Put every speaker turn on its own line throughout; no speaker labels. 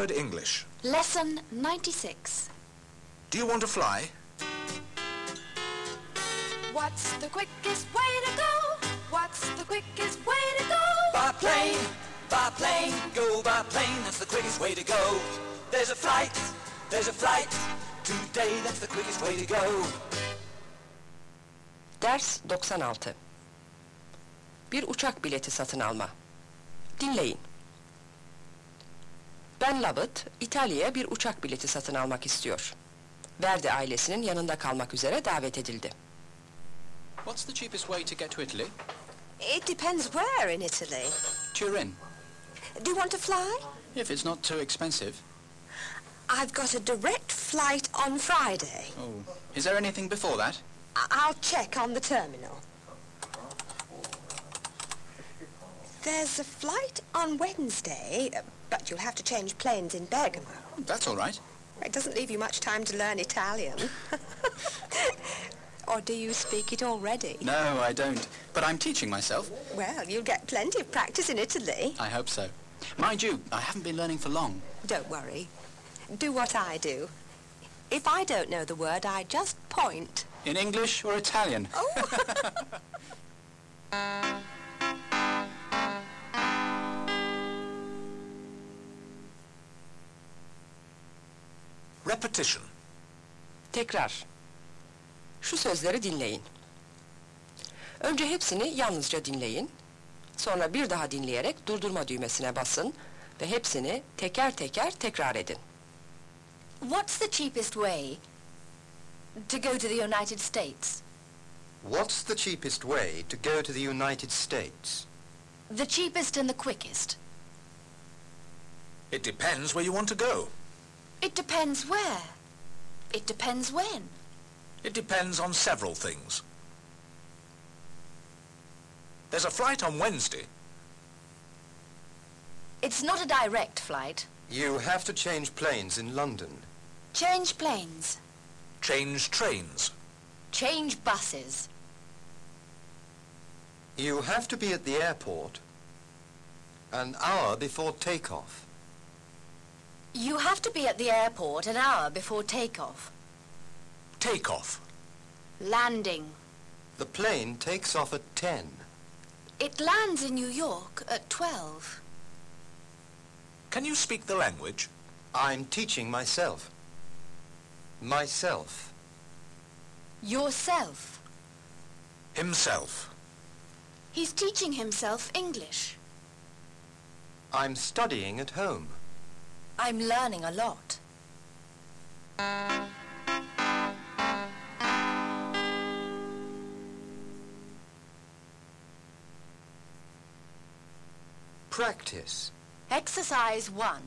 Word English.
Lesson 96.
Do you want to fly?
What's the quickest way to go? What's the quickest way to go?
By plane, by plane, go by plane, that's the quickest way to go. There's a flight, there's a flight, today that's the quickest way to go.
Ders 96 Bir uçak bileti satın alma. Dinleyin. Ben Lovett, İtalya'ya bir uçak bileti satın almak istiyor. Verdi ailesinin yanında kalmak üzere davet edildi.
What's the cheapest way to get to Italy?
It depends where in Italy.
Turin.
Do you want to fly?
If it's not too expensive.
I've got a direct flight on Friday.
Oh. Is there anything before that?
I- I'll check on the terminal. There's a flight on Wednesday, but you'll have to change planes in Bergamo.
That's all right.
It doesn't leave you much time to learn Italian. or do you speak it already?
No, I don't. But I'm teaching myself.
Well, you'll get plenty of practice in Italy.
I hope so. Mind you, I haven't been learning for long.
Don't worry. Do what I do. If I don't know the word, I just point.
In English or Italian?
Oh.
Repetition.
Tekrar. Şu sözleri dinleyin. Önce hepsini yalnızca dinleyin. Sonra bir daha dinleyerek durdurma düğmesine basın ve hepsini teker teker tekrar edin.
What's the cheapest way to go to the United States?
What's the cheapest way to go to the United States?
The cheapest and the quickest.
It depends where you want to go.
It depends where. It depends when.
It depends on several things. There's a flight on Wednesday.
It's not a direct flight.
You have to change planes in London.
Change planes.
Change trains.
Change buses.
You have to be at the airport an hour before takeoff.
You have to be at the airport an hour before takeoff.
Take off.
Landing.
The plane takes off at 10.
It lands in New York at 12.
Can you speak the language?
I'm teaching myself. Myself.
Yourself.
Himself.
He's teaching himself English.
I'm studying at home.
I'm learning a lot.
Practice.
Exercise 1.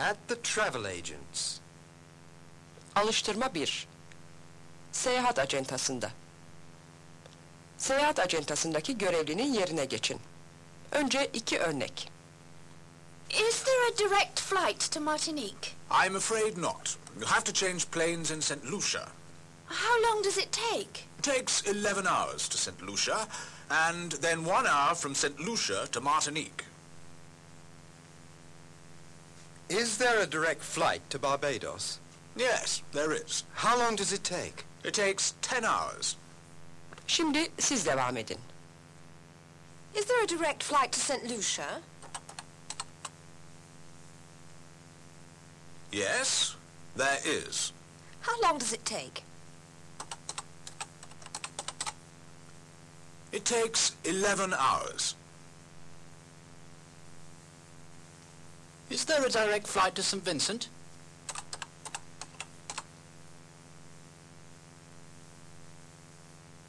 At the travel agents.
Alıştırma 1. Seyahat acentasında. Seyahat acentasındaki görevlinin yerine geçin. Önce iki örnek.
Is there a direct flight to Martinique?
I'm afraid not. You'll have to change planes in St. Lucia.
How long does it take?
It takes 11 hours to St. Lucia, and then one hour from St. Lucia to Martinique.
Is there a direct flight to Barbados?
Yes, there is.
How long does it take?
It takes 10 hours.
Şimdi siz devam edin.
Is there a direct flight to St. Lucia?
Yes, there is.
How long does it take?
It takes 11 hours.
Is there a direct flight to St. Vincent?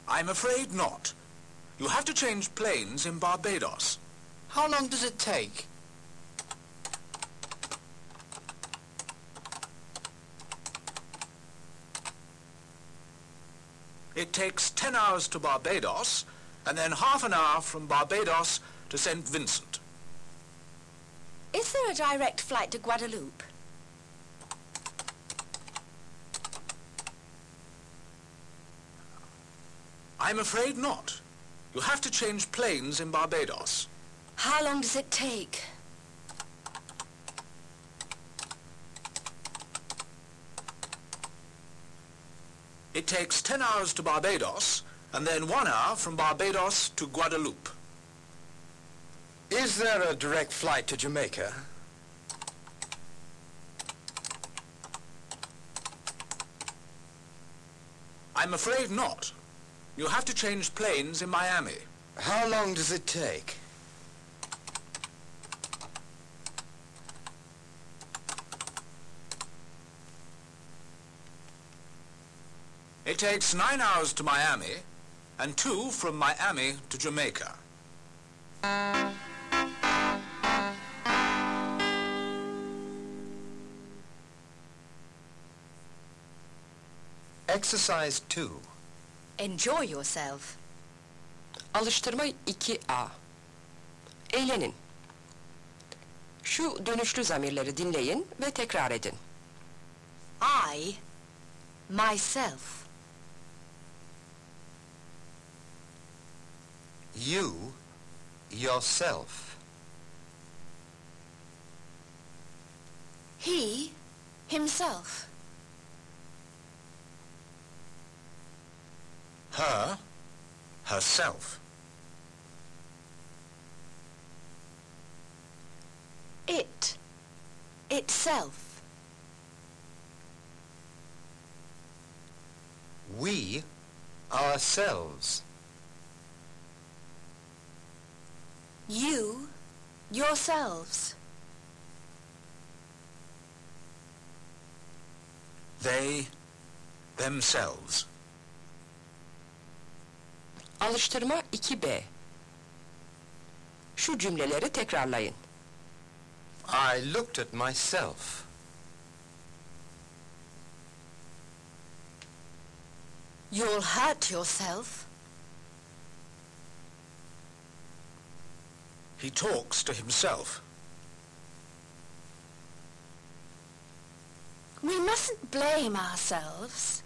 I'm afraid not. You have to change planes in Barbados.
How long does it take?
It takes 10 hours to Barbados, and then half an hour from Barbados to St. Vincent.
Is there a direct flight to Guadeloupe?
I'm afraid not. You have to change planes in Barbados.
How long does it take?
It takes 10 hours to Barbados, and then one hour from Barbados to Guadeloupe.
Is there a direct flight to Jamaica?
I'm afraid not. You'll have to change planes in Miami.
How long does it take?
It takes nine hours to Miami, and two from Miami to Jamaica.
Exercise 2.
Enjoy yourself.
Alıştırma 2A. Eğlenin. Şu dönüşlü zamirleri dinleyin ve tekrar edin.
I, myself.
You, yourself.
He, himself.
Her, herself.
It, itself.
We, ourselves.
You, yourselves.
They, themselves.
Alıştırma 2B. Şu cümleleri tekrarlayın.
I looked at myself.
You'll hurt yourself.
He talks to himself.
We mustn't blame ourselves.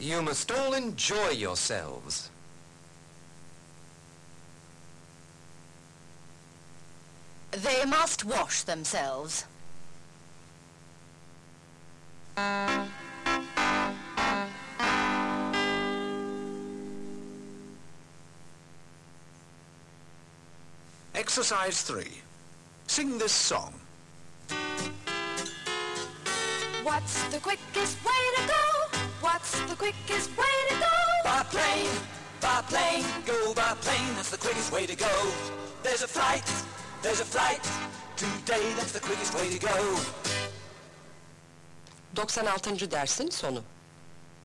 You must all enjoy yourselves.
They must wash themselves.
Exercise 3. Sing this song.
What's the quickest way to go? What's the quickest way to go?
By plane, by plane, go by plane, that's the quickest way to go. There's a flight, there's a flight, today that's the quickest way to go.
96. dersin sonu.